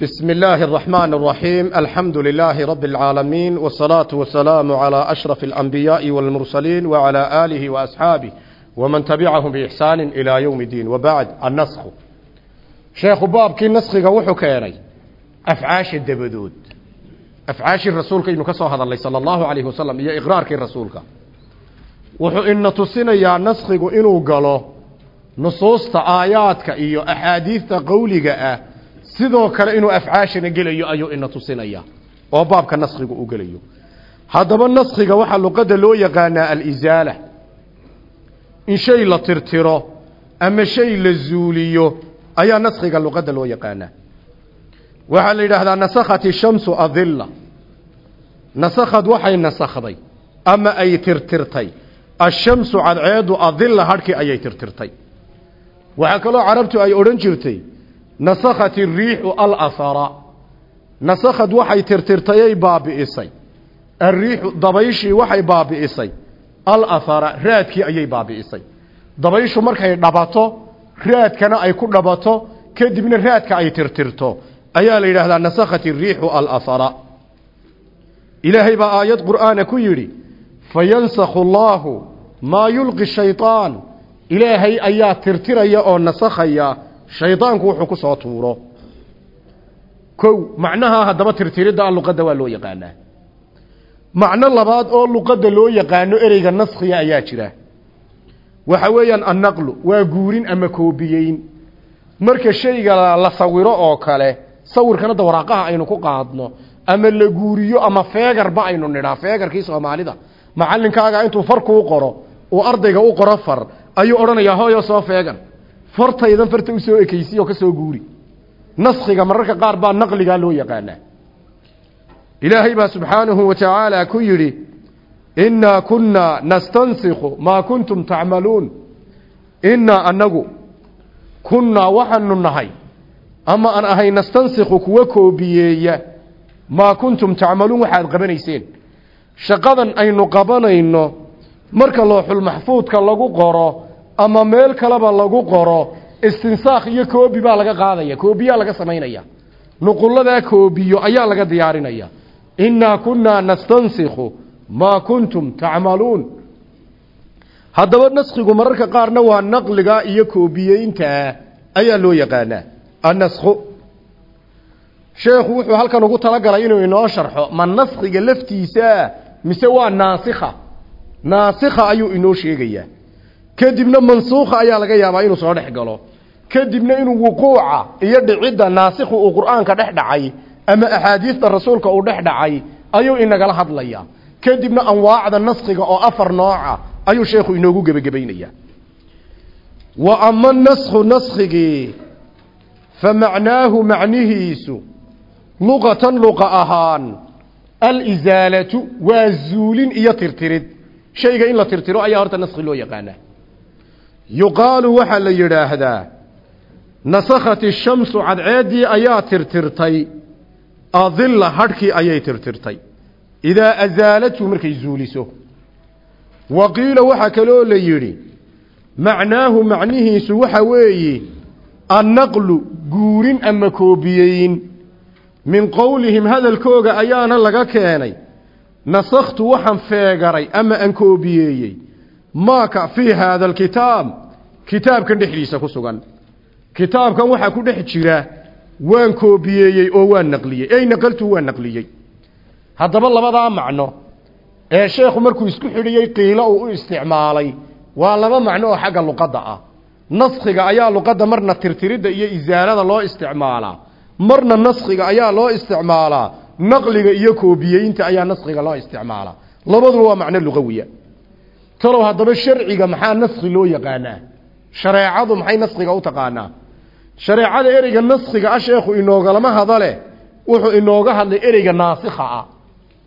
بسم الله الرحمن الرحيم الحمد لله رب العالمين والصلاة والسلام على أشرف الأنبياء والمرسلين وعلى آله وأصحابه ومن تبعهم بإحسان إلى يوم الدين وبعد النسخ شيخ باب كي نسخ وحو كيري أفعاش الدبدود أفعاش الرسول كي نكسو هذا الله صلى الله عليه وسلم إيا إقرار كي الرسول وحو إن تصينا يا نسخ إنو قالوا نصوص آياتك إيو أحاديث قولك أه sidoo kale inuu afcaashana gelayo ayuu ina tusinaya oo baabka naskhiga u gelayo. Haddaba naskhiga waxaa luqadda loo yaqaanaa alisaala in shay la tirtiro ama shay la zuuliyo ayaa naskhiga luqadda loo yaqaanaa. Waxaa la yidhaahdaa nasakhat ishamsu adilla. Nasakhad waxay nasakhday ama ay tirtirtay. Ashamsu cadceedu adilla hadhkii ayay tirtirtay. Waxaa kaloo carabtu ay odhan jirtay nasakhat iriixu alahara nasakhad waxay tirtirtayay baabi'isay. Alriixu dabayshii waxay baabi'isay. Alahara raadkii ayay baabi'isay. Dabayshu markay dhabato raadkana ay ku dhabato kadibna raadka ay tirtirto. Ayaa la yidhaahdaa nasakhat iriixu alahara ilaahay baa aayad qur'aana ku yidhi fayansakhu allaahu maa yulqi shayطaan ilaahay ayaa tirtiraya oo nasakhaya shaydaanku wuxuu ku soo tuuro. Kow macnaha haddaba tirtiridda a luqadda waa loo yaqaanaa. Macno labaad oo luqadda loo yaqaano ereyga naskhiga ayaa jira. Waxa weeyaan annaqlu waa guurin ama koobiyeyn. Marka shayga la sawiro oo kale sawirkana da waraaqaha aynu ku qaadno ama la guuriyo ama feegarba aynu nidhaa feegarkii soomaalida. Macallinkaaga intuu far kuu qoro uu ardayga u qoro far ayuu odhanayaa hooyo soo feegan fartaydan farta u soo ekaysiy oo ka soo guuri. Naskhiga mararka qaar baa naqligaa loo yaqaanaa. Ilaahay baa subxaanahu wa tacaala ku yidhi innaa kunnaa nastansikhu maa kuntum tacmaluun innaa annagu kunnaa waxaanu nahay ama aan ahay nastansikhu kuwa koobiyeeya maa kuntum tacmaluun waxaad qabanayseen. Shaqadan aynu qabanayno marka looxulmaxfuudka lagu qoro ama meel kaleba lagu qoro istinsaakh iyo koobi baa laga qaadaya koobiyaa laga samaynaya. Nuquladaa koobiyo ayaa laga diyaarinaya. Innaa kunnaa nastansikhu maa kuntum tacmaluun haddaba naskhigu mararka qaarna waa naqliga iyo koobiyeyntaa ayaa loo yaqaanaa annaskhu. Sheekhu wuxuu halkan ugu talagalay inuu inoo sharxo ma naskhiga laftiisa mise waa naasikha? Naasikha ayuu inoo sheegayaa kadibna mansuukha ayaa laga yaabaa inuu soo dhex galo. Kadibna inuu wuquuca iyo dhicidda naasikhu uu qur'aanka dhex dhacay ama axaadiista rasuulka uu dhex dhacay ayuu inagala hadlayaa kadibna anwaacda naskhiga oo afar nooca ayuu sheekhu inoogu gebagabaynaya wa ama naskhu naskhigii fa macnaahu macnihiisu luqatan luqa ahaan alisaalatu waa zuulin iyo tirtirid. Shayga in la tirtiro ayaa horta naskhi loo yaqaanaa yuqaalu waxaa la yidhaahdaa nasakhat ishamsu cadceeddii ayaa tirtirtay adilla hadhkii ayay tirtirtay. Idaa asaalatu markay zuuliso. Wa qiila waxaa kaloo la yidhi macnaahu macnihiisu waxa weeye annaqlu guurin ama koobiyeyn min qowlihim hadalkooga ayaana laga keenay nasakhtu waxaan feegaray ama aan maaka fii haada alkitaab kitaabkan dhexdiisa ku sugan. Kitaabkan waxaa ku dhex jira waan koobiyeeyey oo waan naqliyey. Ey naqaltu waan naqliyey. Haddaba labadaa macno. Ee sheekhu markuu isku xidhiyey qiilo uu u isticmaalay waa laba macno oo xagga luqadda ah. Naskhiga ayaa luqadda marna tirtiridda iyo isaalada loo isticmaalaa. Marna naskhiga ayaa loo isticmaalaa. Naqliga iyo koobiyeynta ayaa naskhiga loo isticmaalaa. Labaduba waa macno luqawiya talow haddaba sharciga maxaa naskhi loo yaqaanaa? Shareecadu maxay naskhiga u taqaanaa? Shareecada ereyga naskhiga ah sheekhu inoogalama hadale wuxuu inooga hadlay ereyga naasikha ah.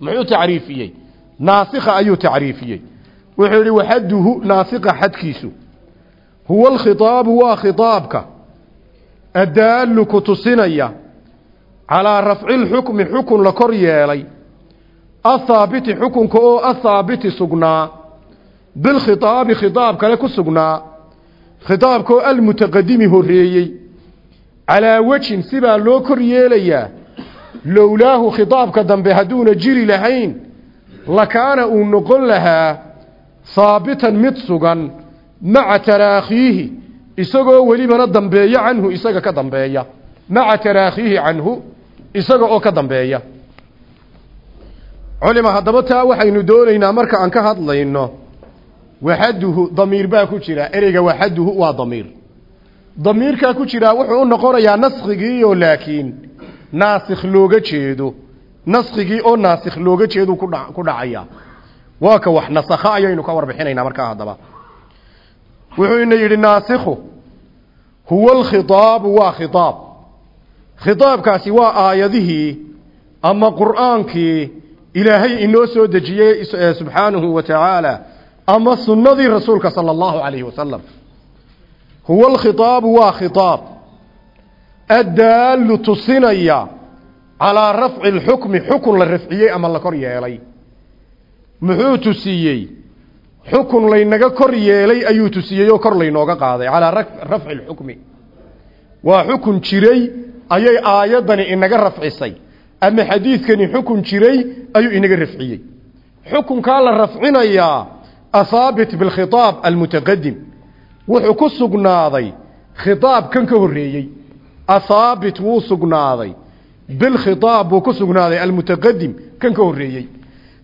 Muxuu tacriifiyey? Naasikha ayuu tacriifiyey. Wuxuu yidhi waxaduhu naasikha xadkiisu. Huwa alkhitaabu waa khitaabka addaallu ku tusinaya calaa rafci lxukmi xukun la kor yeelay. Athaabiti xukunka oo athaabiti sugnaa bilkhitaabi khitaab kale ku sugnaa khitaabkoo almutaqadimi horeeyey calaa wejin sibaa loo kor yeelayaa lowlaahu khitaabka dambe hadduuna jiri lahayn lakaana uu noqon lahaa haabitan mid sugan maca taraakhiihi isagoo welibana dambeeya canhu isaga ka dambeeya maca taraakhiihi canhu isaga oo ka dambeeya culima haddaba taa waxaynu doonaynaa marka aan ka hadlayno waxaduhu damiir baa ku jira. Ereyga waxaduhu waa damiir. Damiirkaa ku jiraa wuxuu u noqonayaa naskhigiioo laakiin naasikh looga jeedo. Naskigii oo naasikh looga jeedu ku dhacaya. Waa ka wax nasakha ayaynu ka warbixinaynaa markaa haddaba. Wuxuu ina yidhi naasikhu huwa alkhitaabu waa khitaab. Khitaabkaasi waa aayadihii ama qur'aankii ilaahay inoo soo dejiyey subxaanahu wa tacaala ama sunnadii rasuulka sala allahu calayhi wasalam huwa alkhitaabu waa khitaab. Addaallu tusinaya calaa rafci lxukmi xukun la rafciyey ama la kor yeelay. Muxuu tusiyey? Xukun laynaga kor yeelay ayuu tusiyey oo kor laynooga qaaday calaa rafci lxukmi waa xukun jiray ayay aayaddani inaga rafcisay. Ama xadiidkani xukun jiray ayuu inaga rafciyey. Xukunkaa la rafcinayaa ahaabit bilkhitaab almutaqadim wuxuu ku sugnaaday khitaab kan ka horreeyey. Athaabit wuu sugnaaday. Bilkhitaab buu ku sugnaaday almutaqadim kan ka horreeyey.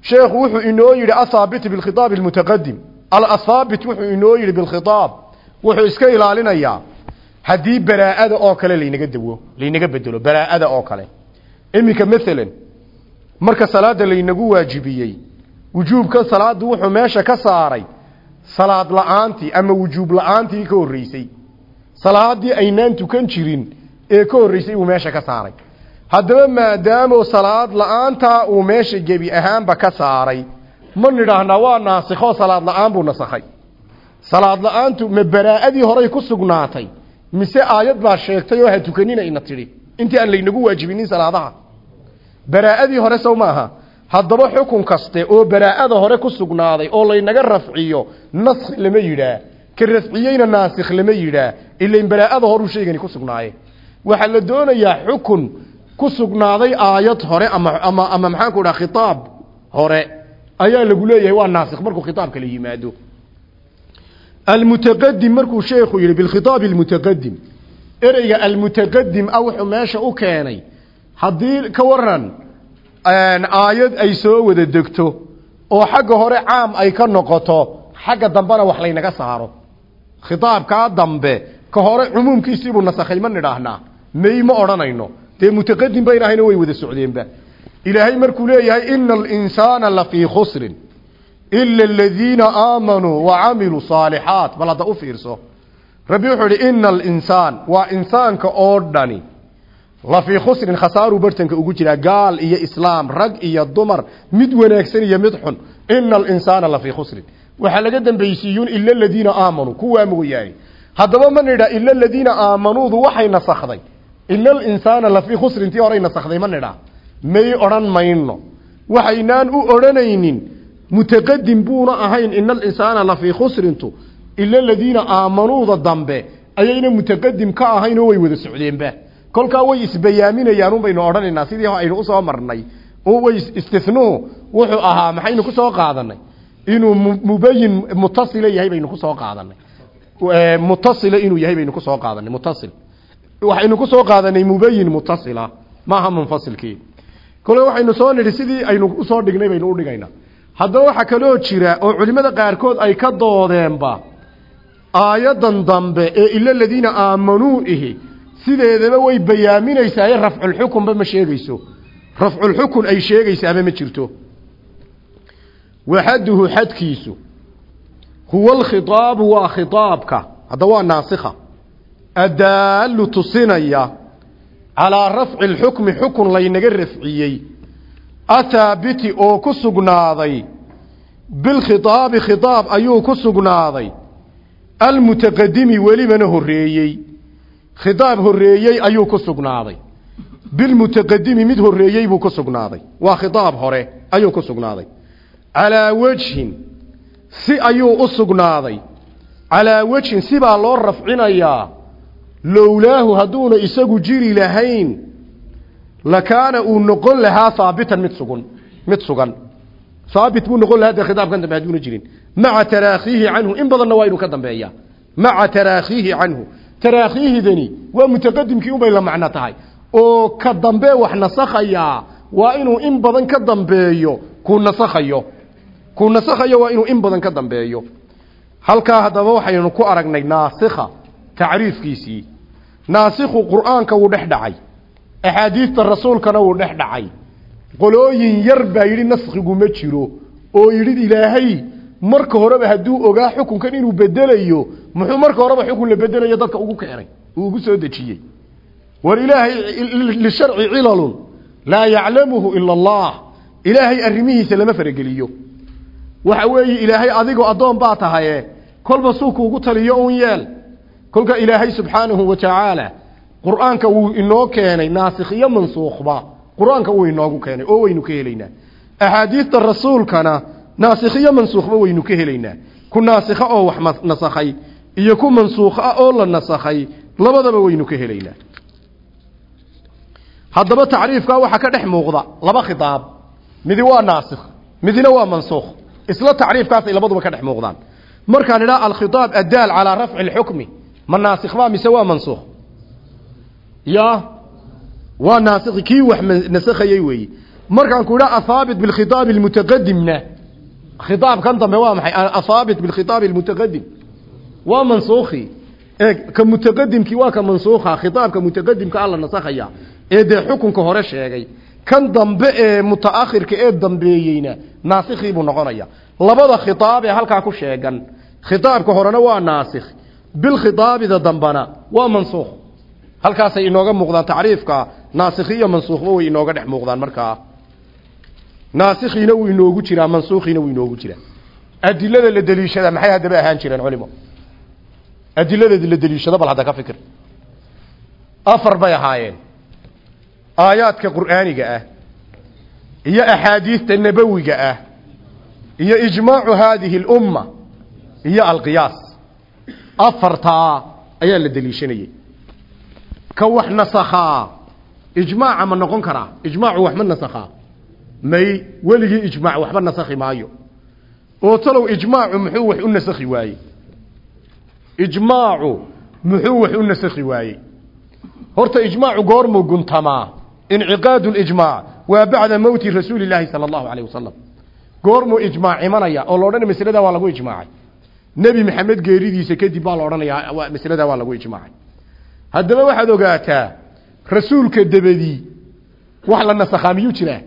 Sheekhu wuxuu inoo yidhi athaabit bilkhitaab almutaqadim alathaabit wuxuu inoo yidhi bilkhitaab. Wuxuu iska ilaalinayaa. Haddii baraa'ada oo kale laynaga dawo laynaga bedelo baraa'ada oo kale. Iminka maalan marka salaada laynagu waajibiyey wujuubka salaadu wuxuu meesha ka saaray salaad la'aantii ama wujuub la'aantii ka horreysay. Salaadii aynaan tukan jirin ee ka horreysay uu meesha ka saaray. Haddaba maadaamo salaad la'aantaa uu meesha gebi ahaanba ka saaray ma nidhaahnaa waa naasikho salaad la'aan buu nasakhay. Salaad la'aantu ma baraa'adii horay ku sugnaatay mise aayad baa sheegtay oo ha tukanina ina tidhi. Intii aan laynagu waajibinin salaadaha. Baraa'adii hore sow maaha haddaba xukun kaste oo baraa'ada hore ku sugnaaday oo laynaga rafciyo naskh lama yidhaah ka rafciyeyna naasikh lama yidhaah ilain baraa'ada horuu shaygani ku sugnaaye. Waxaa la doonayaa xukun ku sugnaaday aayad hore ama ama ama maxaanku dhaha khitaab hore ayaa lagu leeyahay waa naasikh markuu khitaabka la yimaado. Almutaqadim markuu sheekhu yidhi bilkhitaabi almutaqadim ereyga almutaqadim ah wuxuu meesha u keenay haddii ka waran aayad ay soo wada degto oo xagga hore caam ay ka noqoto xagga dambena wax laynaga saaro. Khitaabkaa dambe ka hore cumuumkiisiibuu nasakhay ma nidhaahnaa may ma odhanayno. Dee mutaqadim bayn ahayno way wada socdeenba ilaahay markuu leeyahay ina alinsaana lafii khusrin ila aladiina aamanuu wacamiluu saalixaat bal hadda u fiirso. Rabbi wuxuu idhi ina alinsaan waa insaanka oo dhani lafii khusrin khasaaruu bartanka ugu jiraa gaal iyo islaam rag iyo dumar mid wanaagsan iyo mid xun. Ina alinsaana lafii khusrin. Waxaa laga dambaysiiyuun ila aladiina aamanuu kuwaa mooyaane haddaba ma nidha ila aladiina aamanuudu waxay nasakday. Ina alinsaana lafii khusrin tii horay nasakday ma nidha. May odhan mayno. Waxaynaan u odhanaynin mutaqadim buuna ahayn ina alinsaana lafii khusrintu ila aladiina aamanuuda dambe ayayna mutaqadim ka ahayn oo way wada socdeenba kolkaa way isbayaaminayaan baynu odhanaynaa sidii aynu u soo marnay. Way istinuhu wuxuu ahaa maxaynu ku soo qaadanay? Inuu mubayin mutasila yahay baynu ku soo qaadanay. Mutasila inuu yahay baynu ku soo qaadanay mutasil. Waxaynu ku soo qaadanay mubayin mutasila. Maaha munfasilkii kole waxaynu soo nidhi sidii aynu u soo dhignay baynu udhigaynaa haddaba waxaa kaloo jira oo culimada qaarkood ay ka doodeenba aayadan dambe ee ila ladiina aamanuu ihi sideedaba way bayaaminaysaaye rafculxukunba ma sheegayso. Rafculxukun ay sheegaysaaba ma jirto. Waxaduhu xadkiisu huwa alkhitaabu waa khitaabka. Hadda waa naasikha. Addaallu tusinaya calaa rafci lxukmi xukun laynaga rafciyey. Athaabiti oo ku sugnaaday. Bilkhitaabi khitaab ayuu ku sugnaaday. Almutaqadimi welibana horreeyey khitaab horreeyey ayuu ku sugnaaday. Bilmutaqadimi mid horreeyey buu ku sugnaaday. Waa khitaab hore ayuu ku sugnaaday. Calaa wejhin si ayuu u sugnaaday. Calaa wejhin sibaa loo rafcinayaa. Lowlaahu hadduuna isagu jiri lahayn lakaana uu noqon lahaa haabitan mid sugan mid sugan. Haabit buu noqon lahaa dee khitaabkan dambe hadduuna jirin. Maca taraakhiihi canhu in badanna waa inuu ka dambeeya maca taraakhiihi canhu taraakhiihidani waa mutaqadimkii unbay la macno tahay. Oo ka dambe wax nasakhayaa waa inuu in badan ka dambeeyo kuu nasakhayo. Kuu nasakhayo waa inuu in badan ka dambeeyo. Halkaa haddaba waxaynu ku aragnay naasikha tacriifkiisii. Naasikhu qur'aanka wuu dhex dhacay. Axaadiista rasuulkana wuu dhex dhacay. Qolooyin yar baa yidhi naskhigu ma jiro. Oo yidhi ilaahay marka horeba hadduu ogaa xukunkan inuu bedelayo muxuu marka horeba xukun la bedelayo dadka ugu keenay uu ugu soo dejiyey. War ilaahay lisharci cilalun laa yaclamuhu ila allah. Ilaahay arrimihiisa lama farageliyo. Waxa weeye ilaahay adigoo addoon baa tahaye kolba suu kuugu taliyo un yeel. Kolka ilaahay subxaanahu wa tacaala qur'aanka wuu inoo keenay naasikh iyo mansuukhba. Qur'aanka wuu inoogu keenay oo waynu ka helaynaa. Axaadiista rasuulkana naasikh iyo mansuukhba waynu ka helaynaa. Ku naasikha oo wax nasakhay iyo ku mansuukh ah oo la nasakhay labadaba waynu ka helaynaa. Haddaba tacriifkaa waxaa ka dhex muuqda laba khitaab midi waa naasikh midina waa mansuukh isla tacriifkaasay labaduba ka dhex muuqdaan. Markaan idhaa alkhitaab addaal calaa rafci alxukmi ma naasikh baa mise waa mansuukh ya waa naasikhi kii wax nasakhayey weeye. Markaan ku idhaa athaabit bilkhitaabi almutaqadimna khitaabkan dambe waa maxay athaabit bilkhitaabi almutaqadim waa mansuukhi ee ka mutaqadimkii waa ka mansuukha khitaabka mutaqadimka alla nasakhaya ee dee xukunka hore sheegay kan dambe ee mutaakhirka ee dambeeyeyna naasikii buu noqonaya labada khitaab ee halkaa ku sheegan khitaabka horena waa naasikh bilkhitaabida dambana waa mansuukh halkaasay inooga muuqdaan tacriifka naasikhi iyo mansuukhba way inooga dhex muuqdaan markaa naasikhiina wuu inoogu jiraa mansuukhiina wuu inoogu jiraa adilada la deliishada maxay haddaba ahaan jireen culimo? Adilada la deliishado bal hadda ka fikir. Afar bay ahaayeen. Aayaadka qur'aaniga ah iyo axaadiista nabowiga ah iyo ijmaacu haadihi اlumma iyo alqiyaas. Afartaa ayaa la deliishanayey. Ka wax nasakhaa. Ijmaaca ma noqon karaa? Ijmaacu wax ma may weligii ijmaac waxba nasakhi maayo. Oo talow ijmaacu muxuu wax u nasakhi waayey? Ijmaacu muxuu wax u nasakhi waayey? Horta ijmaacu goormuu guntamaa. Inciqaadu lijmaac waa bacda mowti rasuuli llaahi sala allahu calayh wasalam goormuu ijmaac imanaya oo la odhanaya masaladaa waa lagu ijmaacay. Nebi maxamed geeridiisa kadib baa la odhanayaa masaladaa waa lagu ijmaacay. Haddaba waxaad ogaataa rasuulka dabadii wax la nasakhaa miyuu jiraa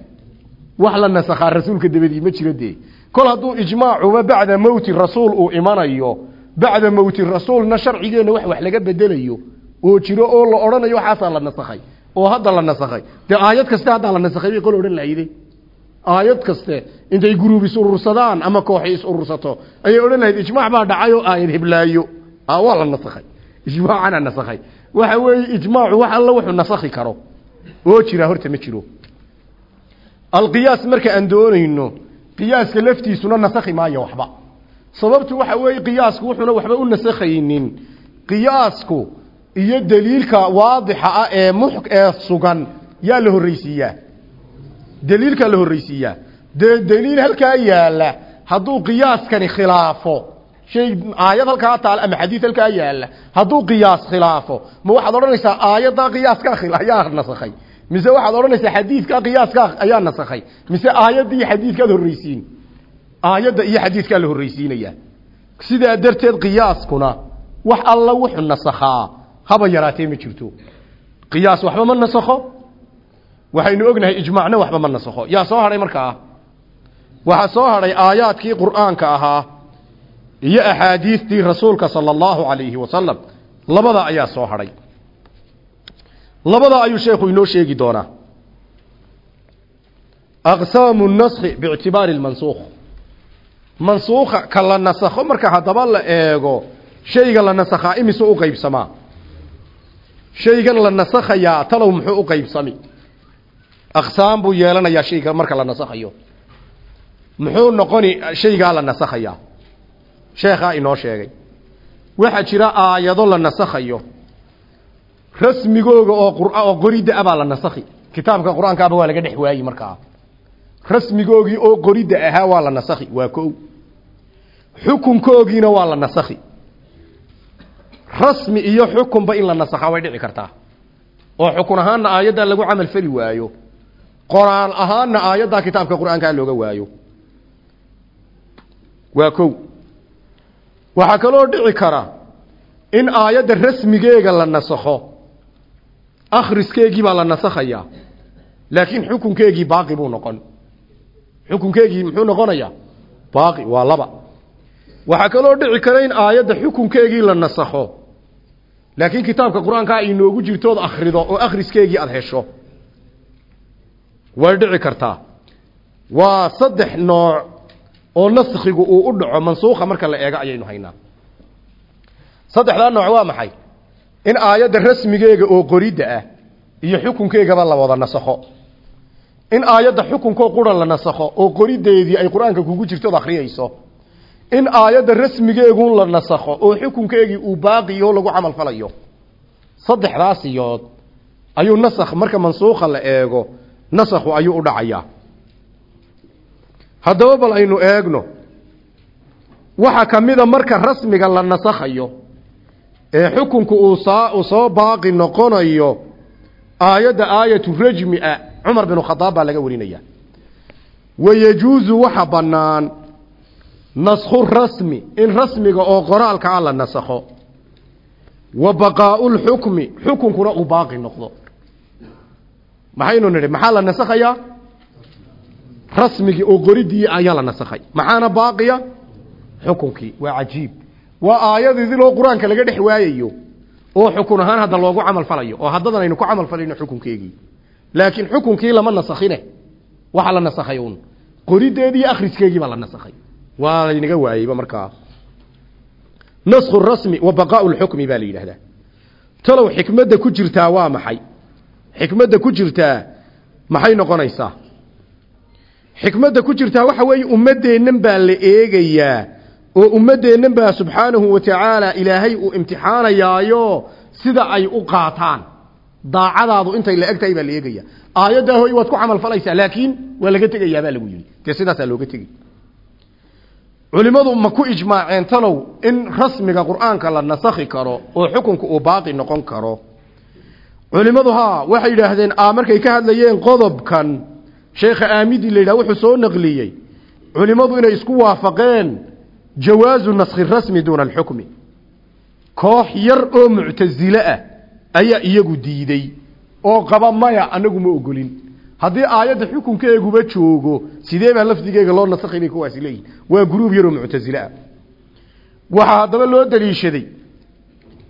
wax la nasakhaa rasuulka dabadii ma jiro dee. Kol hadduu ijmaacuba bacda mowti rasuul uu imanayo bacda mowti rasuulna sharcigeenna wax wax laga bedelayo oo jiro oo la odhanayo waxaasaa la nasakhay oo hadda la nasakhay. Dee aayad kaste haddaa la nasakhay bay qol odhan lahayde aayad kaste intay guruub is urursadaan ama kooxi is urursato ayay odhan lahayd ijmaac baa dhacay oo aayad hiblaayo. Waa la nasakhay. Ijmaacana nasakhay. Waxa weeye ijmaacu wax alla wuxuu nasakhi karo. Oo jira horta ma jiro alqiyaas marka aan doonayno qiyaaska laftiisuna nasakhi maayo waxba. Sababtu waxa weeye qiyaasku wuxuuna waxba u nasakhaynin. Qiyaasku iyo daliilka waadixa ah ee mux ee sugan yaa la horreysiiyaa daliilkaa la horreysiiyaa dee daliil halkaa yaalla hadduu qiyaaskani khilaafo. Shay aayad halkaa taal ama xadiid halkaa yaalla hadduu qiyaas khilaafo ma waxaad odhanaysaa aayaddaa qiyaaskaa ayaa nasakhay mise waxaad odhanaysaa xadiidkaa qiyaaskaa ayaa nasakhay. Mise aayadda iyo xadiidkaad horreysiin aayadda iyo xadiidkaa la horreysiinayaa sidaa darteed qiyaaskuna wax alla wuxuu nasakhaa. Haba yaraatee ma jirto. Qiyaas waxba ma nasakho. Waxaynu ognahay ijmaacna waxba ma nasakho. Yaa soo hadhay markaa? Waxaa soo hadhay aayaadkii qur'aanka ahaa iyo axaadiistii rasuulka sala allahu calayhi wasalam labada ayaa soo hadhay labada ayuu sheekhu inoo sheegi doonaa. Aqsaamu naskhi biictibaari lmansuukh mansuukha ka la nasakho marka haddaba la eego shayga la nasakhaa imise u qaybsamaa shaygan la nasakhayaa talow muxuu u qaybsami? Aqsaam buu yeelanayaa shayga marka la nasakhayo. Muxuu noqoni shaygaa la nasakhayaa? Sheekhaa inoo sheegay. Waxaa jira aayado la nasakhayo rasmigooga oo qoridda abaa la nasakhi. Kitaabka qur'aankaaba waa laga dhex waayi markaa rasmigoogii oo qoridda ahaa waa la nasakhi waa ko xukunkoogiina waa la nasakhi. Rasmi iyo xukunba in la nasakhaa way dhici kartaa. Oo xukun ahaanna aayaddaa lagu camal fali waayo. Qoraal ahaanna aayaddaa kitaabka qur'aankaa looga waayo. Waa kow. Waxaa kaloo dhici kara in aayadda rasmigeega la nasakho akhriskeegii baa la nasakhayaa. Laakiin xukunkeegii baaqi buu noqon. Xukunkeegii muxuu noqonayaa? Baaqi waa laba. Waxaa kaloo dhici kara in aayadda xukunkeegii la nasakho. Laakiin kitaabka qur'aankaa ay noogu jirtood akhrido oo akhriskeegii aada hesho. Way dhici kartaa. Waa saddex nooc oo naskhigu uu u dhaco mansuukha marka la eego ayaynu haynaa. Saddexdaa nooc waa maxay in aayadda rasmigeega oo qoridda ah iyo xukunkeegaba la wada nasakho. In aayadda xukunkoo qura la nasakho oo qorideedii ay qur'aanka kugu jirtood akhriyayso. In aayadda rasmigeegun la nasakho oo xukunkeegii uu baaqiyo lagu camal falayo. Saddexdaas iyood ayuu nasakh marka mansuukha la eego nasakhu ayuu u dhacayaa haddaba bal aynu eegno waxaa ka mida marka rasmiga la nasakhayo ee xukunku uu soo baaqi noqonayo aayadda aayatu rajmi ah cumar binu khadaab baa laga warinaya. Wayajuusu waxa bannaan naskhu rasmi in rasmiga oo qoraalka ah la nasakho. Wa baqaau lxukmi xukunkuna uu baaqi noqdo. Maxaynu nidhi maxaa la nasakhayaa? Rasmigii oo qoridii ayaa la nasakhay. Maxaana baaqiya? Xukunkii. Waa cajiib waa aayadidiloo qur'aanka laga dhex waayayo oo xukun ahaan hadda loogu camal falayo oo haddadan aynu ku camal falayno xukunkeegii. Laakiin xukunkii lama nasakhine. Waxa la nasakhay un qorideedii iyo akhriskeegii baa la nasakhay. Waa laynaga waayeyba markaa naskhu rasmi wa baqaau lxukmi baa la yidhaahdaa. Talow xikmadda ku jirtaa waa maxay? Xikmadda ku jirtaa maxay noqonaysaa? Xikmadda ku jirtaa waxa weeye ummaddeennan baa la eegayaa oo ummaddeennan baa subxaanahu wa tacaala ilaahay uu imtixaanayaayo sida ay u qaataan. Daacadaadu intay la eg tahay baa la eegaya. Aayaddaa hoy waad ku camal falaysaa laakiin waa laga tegayaa baa lagu yidhi. Dee sidaasaa looga tegey? Culimmadu ma ku ijmaaceen talow in rasmiga qur'aanka la nasakhi karo oo xukunka uu baaqi noqon karo. Culimmadu haa waxay yidhaahdeen a markay ka hadlayeen qodobkan sheekha aamidi la yidhah wuxuu soo naqliyey. Culimmadu inay isku waafaqeen jawaazu naskhi rasmi duuna alxukmi koox yar oo muctasile ah ayaa iyagu diiday oo qaba maya anagu ma ogolin haddii aayadda xukunkeeguba joogo sidee baa lafdigeega loo nasakhay bay kuwaasi leeyihiin waa guruub yaroo muctasile ah waxaa haddaba loo daliishaday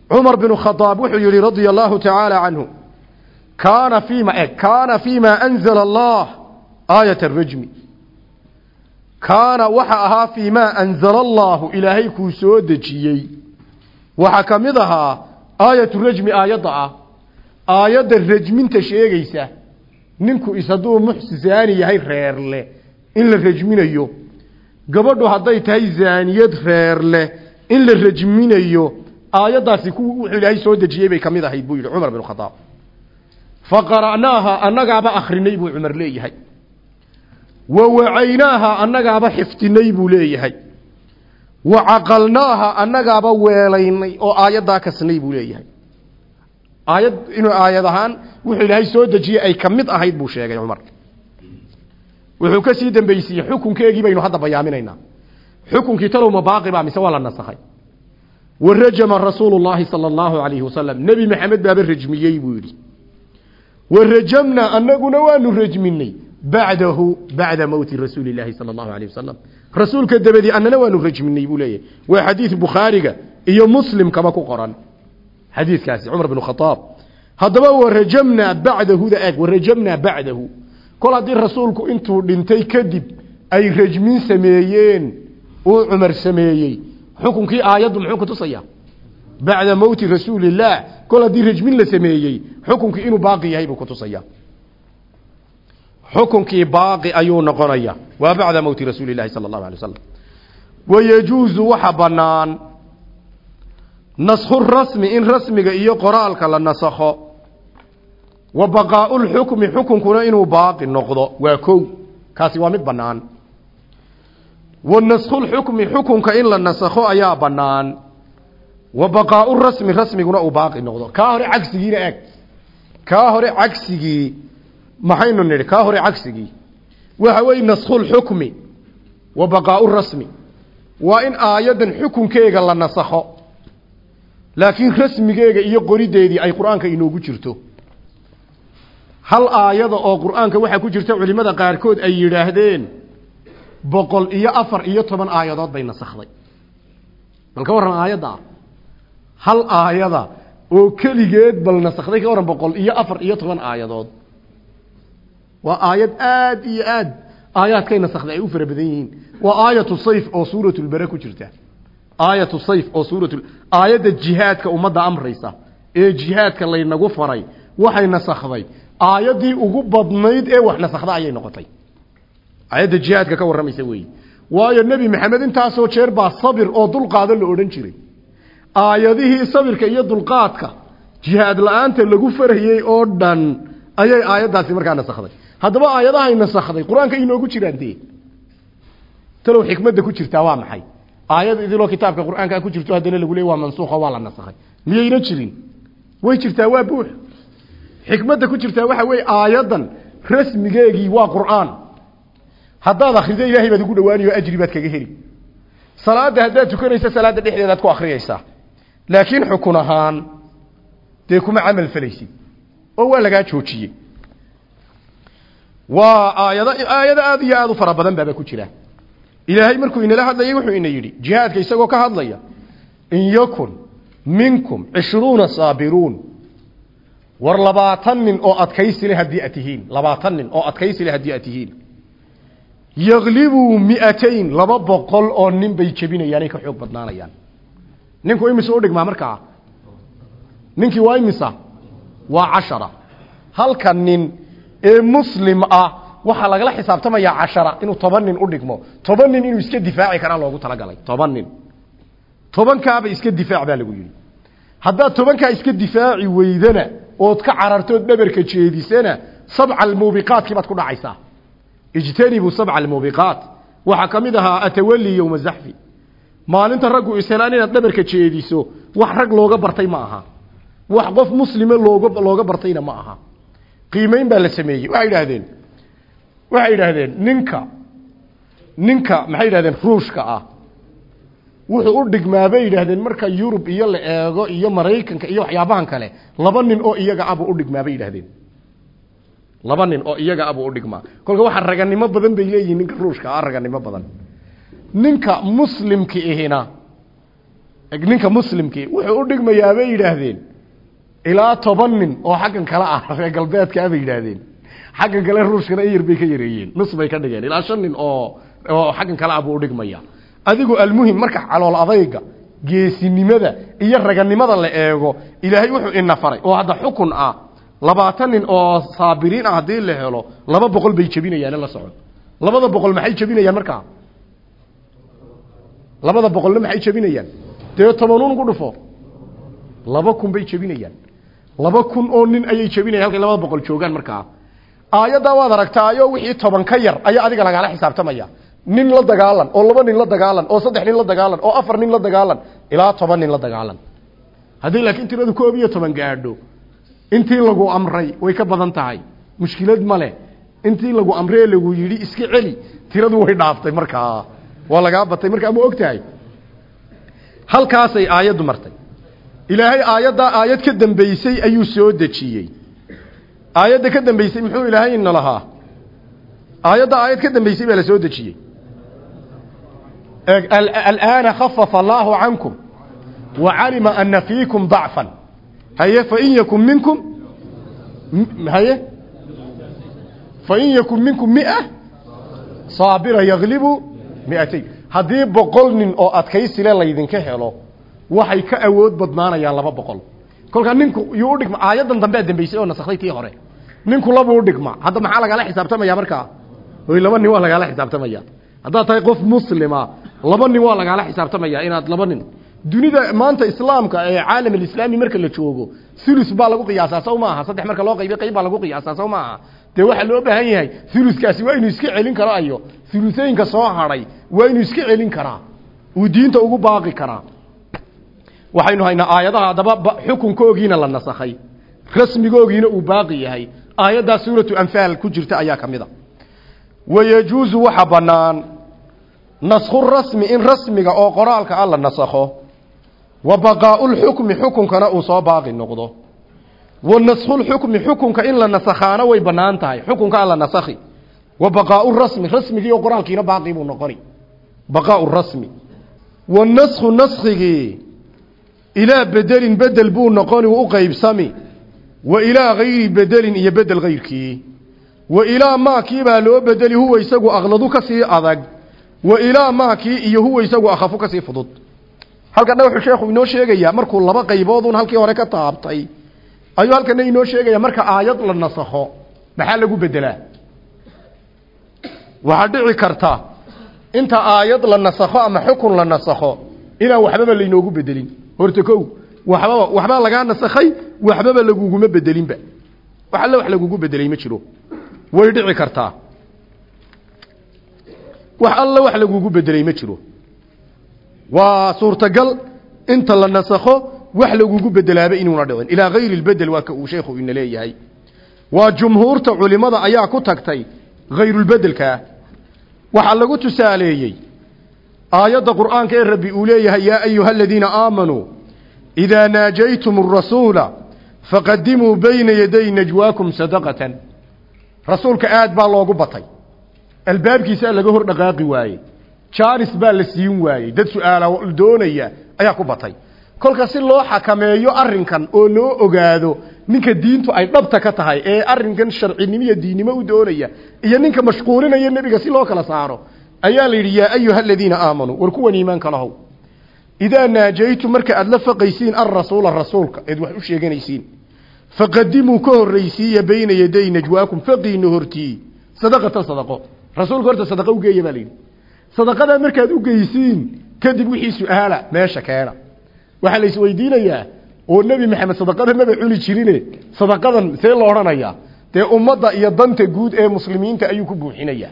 cumar binu khadaab wuxuu yihi radia allahu tacaala canhu kaana fiima e kaana fiima anzala allah aayat arajmi kaana waxa ahaa fiimaa anzala allaahu ilaahay kuu soo dejiyey. Waxaa ka mid ahaa aayatu rajmi aayadda ah. Aayadda rajminta sheegaysa ninku is hadduu muxsi zaani yahay reer leh in la rajminayo. Gabadhu hadday tahay zaaniyad reer leh in la rajminayo. Aayaddaasi kuwa wuxuu ilaahay soo dejiyey bay ka mid ahayd buu yidhi cumar bin khadaab fa qara'naaha annagaaba akhrinay buu cumar leeyahay wa wacaynaaha annagaaba xifdinay buu leeyahay. Wa caqalnaaha annagaaba weelaynay oo aayaddaa kasnay buu leeyahay. Aayad inuu aayad ahaan wuxuu ilaahay soo dejiyey ay ka mid ahayd buu sheegay cumar. Wuxuu ka sii dambaysiiyey xukunkeegii baynu hadda bayaaminaynaa. Xukunkii talow ma baaqi baa mise waa la nasakhay wa rajama rasuulu llaahi sala allahu calayhi wasalam nebi maxamed baaba rajmiyey buu yidhi. Wa rajamna annaguna waanu rajminay bacdahu bacda mowti rasuuli illaahi sala allahu alayh wasalam rasuulka dabadii annana waanu rajminay buu leeyahay waa xadiid bukhaariga iyo muslimkaba ku qoran xadiidkaasi cumar bn khaaab haddaba warajamnaa bacdahuda eeg warajamnaa bacdahu kol haddii rasuulku intuu dhintay kadib ay rajmin sameeyeen uu cumar sameeyey xukunkii aayaddu muxuu ku tusaya bacda mowti rasuulillaah kol haddii rajmin la sameeyey xukunkii inuu baaqi yahay buu ku tusaya xukunkii baaqi ayuu noqonaya. Waa bacda mowti rasuuli llahi sala allahu alay wasalam wayajuusu waxa bannaan naskhu rasmi in rasmiga iyo qoraalka la nasakho. Wa baqaau lxukmi xukunkuna inuu baaqi noqdo. Waa kow. Kaasi waa mid bannaan. Wa naskhu lxukmi xukunka in la nasakho ayaa bannaan. Wa baqaau rasmi rasmiguna uu baaqi noqdo. Kaa hore cagsigiina eeg. Kaa hore cagsigii maxaynu nidhi? Kaa hore cagsigii. Waxa weeye naskhu lxukmi wa baqaau rasmi. Waa in aayaddan xukunkeega la nasakho. Laakiin rasmigeega iyo qorideedii ay qur'aanka inoogu jirto. Hal aayada oo qur'aanka waxaa ku jirta culimmada qaarkood ay yidhaahdeen boqol iyo afar iyo toban aayadood bay nasakhday. Bal ka warran aayadda hal aayada oo keligeed bal nasakhday ka warran boqol iyo afar iyo toban aayadood waa aayad aad iyo aad. Aayaadkay nasakhday ay u fara badan yihiin. Waa aayatu sayf oo suuratulbere ku jirta. Aayatu sayf oo suuratu aayadda jihaadka ummadda amraysa. Ee jihaadka laynagu faray. Waxay nasakhday aayaddii ugu badnayd ee wax nasakhda ayay noqotay. Aayadda jihaadka ka warramaysa weeye waayo nebi maxamed intaasoo jeer baa sabir oo dulqaado la odhan jiray. Aayadihii sabirka iyo dulqaadka jihaad la'aanta lagu farayey oo dhan ayay aayaddaasi markaa nasakhday haddaba aayadahay nasakhday qur'aanka inoogu jiraan dee talow xikmadda ku jirtaa waa maxay? Aayad idiloo kitaabka qur'aanka ku jirto haddana lagu leey waa mansuuqa waa la nasakhay miyayna jirin? Way jirtaa waa buux. Xikmadda ku jirtaa waxa weeye aayaddan rasmigeegii waa qur'aan. Haddaad akhrido ilaahay baad ugu dhawaanayo ajri baad kaga heli. Salaadda haddaad tukanaysa salaadda dhexdeedaad ku akhriyaysaa. Laakiin xukun ahaan dee kuma camal falaysid. Oo waa lagaa joojiyey waa aayado aayado aada iyo aada u fara badan baaba ku jira. Ilaahay markuu inala hadlayay wuxuu ina yidhi jihaadka isagoo ka hadlaya in yakun minkum cishruuna saabiruun. War labaatan nin oo adkaysi leh haddii ad labaatan nin oo adkaysi leh haddii ad tihiin. Yaglibuu mi'atayn laba boqol oo nin bay jebinayaanay ka xoog badnaanayaan. Ninku imise u dhigmaa markaa ninkii waa imisa? Waa cashara. Halka nin ee muslim ah waxaa lagala xisaabtamayaa cashara inuu toban nin u dhigmo. Toban nin inuu iska difaaci karaa loogu talagalay. Toban nin. Tobankaaba iska difaac baa lagu yidhi. Haddaad tobankaa iska difaaci weydana ood ka carartood dhabarka jeedisana sabca almuubiqaadkii baad ku dhacaysaa. Ijtanibuu sabca almuubiqaat waxaa ka mid ahaa atawali yowma zaxfi maalinta raggu ishelaan inaad dhabarka jeediso wax rag looga bartay ma aha. Wax qof muslime looga looga bartayna ma aha qiimeyn baa la sameeyey. Waxay idhaahdeen waxay yidhaahdeen ninka ninka maxay yidhahdeen ruushka ah wuxuu u dhigmaa bay yidhaahdeen marka yurub iyo la eego iyo maraykanka iyo waxyaabahan kale laba nin oo iyaga abuu u dhigmaa bay yidhahdeen laba nin oo iyaga abuu u dhigmaa. Kolka waxaa raganimo badan bay leeyihiin ninka ruushka ah raganimo badan. Ninka muslimki ihina ninka muslimkii wuxuu u dhigmayaa bay yidhaahdeen ilaa toban nin oo xaggan kale ah reer galbeedka ah bay yidhaahdeen. Xaggan kale ruushkana in yar bay ka yareeyeen nus bay ka dhigeen. Ilaa shan nin oo oo xaggan kale ah buu udhigmaya adigu almuhim marka calool adayga geesinimada iyo raganimada la eego ilaahay wuxuu ina faray. Oo hadda xukun ah labaatan nin oo saabiriin ah haddii la helo laba boqol bay jebinayaan la socon labada boqol maxay jebinayaan markaa? Labada boqolna maxay jebinayaan? Dee tobanuun ugu dhufo? Laba kun bay jebinayaan laba kun oo nin ayay jebinayan halkay labada boqol joogaan markaa. Aayaddaa waad aragtaayo wixii toban ka yar ayaa adiga lagaala xisaabtamaya. Nin la dagaalan oo laba nin la dagaalan oo saddex nin la dagaalan oo afar nin la dagaalan ilaa toban nin la dagaalan. Haddii laakiin tiradu koob iyo toban gaadho intii lagu amray way ka badan tahay. Mushkilad ma leh. Intii lagu amree lagu yidhi iska celi. Tiradu way dhaaftay markaa. Waa lagaa batay markaa ma og halkaasay aayaddu martay ilaahay aayaddaa aayad ka dambaysay ayuu soo dejiyey. Aayadda ka dambaysay muxuu ilaahay ina lahaa? Aayadda aayad ka dambaysay baa la soo dejiyey. Alآana khafafa allaahu cankum wa calima ana fiikum ضacfan haye fain yakun minkum haye? Fain yakun minkum mia saabira yaglibu miatayn haddii boqol nin oo adkaysile laydinka helo waxay ka awood badnaanayaan laba boqol. Kolkaa ninku yuu udhigma aayaddan dambea dambaysay oo nasakday tii hore. Ninku labuu udhigma hadda maxaa lagala xisaabtamaya markaa oy laba nin waa lagaala xisaabtamaya. Haddaad tahay qof muslima laba nin waa lagaala xisaabtamaya inaad laba nin. Dunida maanta islaamka ee caalam alislaami marka la joogo thulus baa lagu qiyaasaa sow maaha? Saddex marka loo qaybiyo qayb baa lagu qiyaasaa sow maaha? Dee waxaa loo baahan yahay thuluskaasi waa inuu iska celin karo ayo thuluseynka soo hadhay waa inuu iska celin karaa. Uu diinta ugu baaqi karaa waxaynu haynaa aayadaha haddaba xukunkoogiina la nasakhay. Rasmigoogiina uu baaqi yahay. Aayaddaa suuratu anfaal ku jirta ayaa ka mid a. Wayajuusu waxa bannaan naskhu rasmi in rasmiga oo qoraalka a la nasakho wa baqaa'ulxukmi xukunkana uu soo baaqi noqdo. Wa naskhulxukmi xukunka in la nasakhaana way bannaan tahay. Xukunkaa la nasakhi. Wa baqaa'u rasmi rasmigii oo qoraalkiina baaqi buu noqoni. Baqaa'u rasmi. Wa naskhu naskhigii ilaa bedelin bedel buu noqoni u qaybsami. Wa ilaa hayri bedelin iyo bedel hayrkii wa ilaa maakii baa loo bedeli huwa isagu aqladu ka sii adag. Wa ilaa maakii iyo huwa isagu akhafu ka sii fudud. Halkana wuxuu sheekhu inoo sheegayaa markuu laba qayboodun halkii hore ka taabtay. Ayuu halkana inoo sheegayaa marka aayad la nasakho maxaa lagu bedelaa? Waxaa dhici karta inta aayad la nasakho ama xukun la nasakho inaan waxbaba laynoogu bedelin horta kow waxbaba waxbaa lagaa nasakhay waxbaba laguguma bedelinba. Wax alle wax lagugu bedelay ma jiro. Way dhici kartaa. Wax alle wax lagugu bedelay ma jiro. Waa suurtagal inta la nasakho wax lagugu bedelaaba inuuna dhicin. Ilaa hayri lbedel waa ka uu sheekhu ina leeyahay. Waa jumhuurta culimada ayaa ku tagtay hayrulbedelkaa waxaa lagu tusaaleeyey aayadda qur'aanka ee rabbi uu leeyahay yaa ayuha aladiina aamanuu idaa naajaytum arasuula faqadimuu bayna yaday najwaakum sadaqatan. Rasuulka aad baa loogu batay. Albaabkiisaa laga hor dhaqaaqi waayey jaanis baa la siin waayey dad su'aala doonaya ayaa ku batay. Kolka si loo xakameeyo arrinkan oo loo ogaado ninka diintu ay dhabta ka tahay ee arrinkan sharcinimo iyo diinnimo u doonaya iyo ninka mashquulinaya nebiga si loo kala saaro ayaa la yidhi yaa ayuha aladiina aamanuu war kuwan iimaanka lahow idaa naajaytu marka aada la faqaysiin alrasuula rasuulka eed wax u sheeganaysiin. Faqadimuu ka horraysiiya bayna yaday najwaakum faqiina hortii sadaqatan sadaqo. Rasuulka horta sadaqa ugeeya baa la yidhi. Sadaqadaa markaad u geysiin kadib wixii su'aala meesha keena. Waxaa la isweydiinayaa oo nebi maxamed sadaqada maba cuni jirine sadaqadan see lo odhanayaa dee ummadda iyo danta guud ee muslimiinta ayuu ku buuxinayaa.